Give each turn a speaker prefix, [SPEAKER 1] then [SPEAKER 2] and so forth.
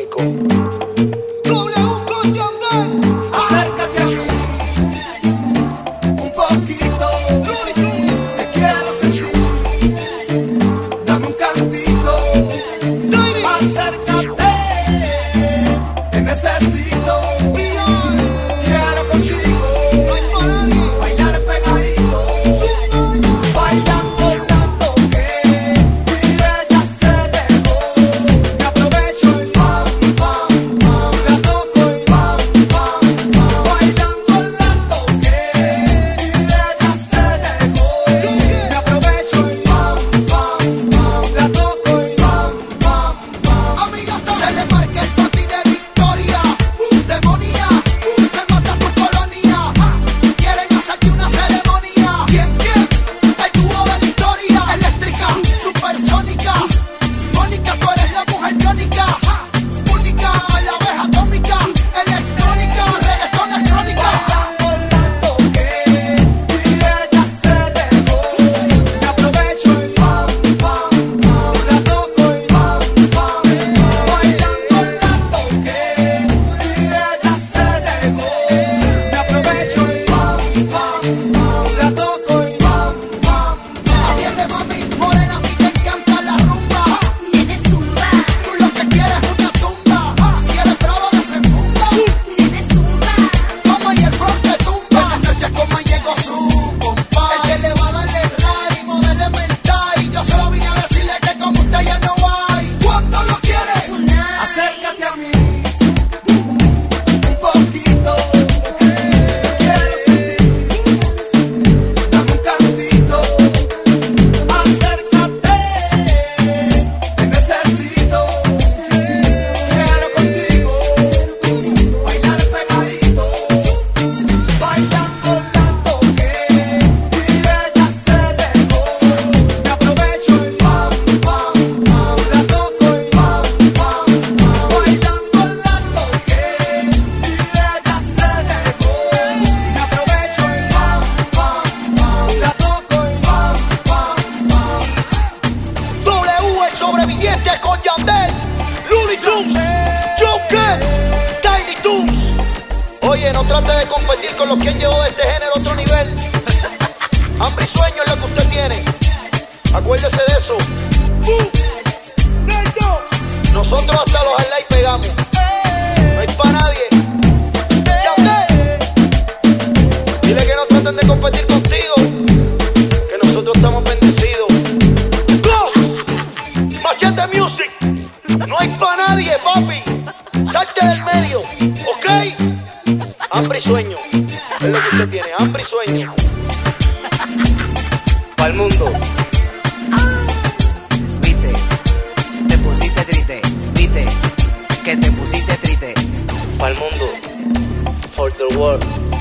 [SPEAKER 1] económico. No trate de competir con los que han llevado este género a otro nivel. Hambre y sueño es lo que usted tiene. Acuérdese de eso. Nosotros hasta los highlights pegamos. No hay para nadie. Ya sé. Dile que no traten de competir contigo. Que nosotros estamos bendecidos. Go. Machete Music. No hay para nadie, papi. Salte del medio, ¿ok? Hambre y sueño. Es lo que usted tiene, hambre y sueño. Para el mundo.
[SPEAKER 2] Viste, te pusiste triste, viste, que te pusiste triste.
[SPEAKER 1] Para el mundo. For the world.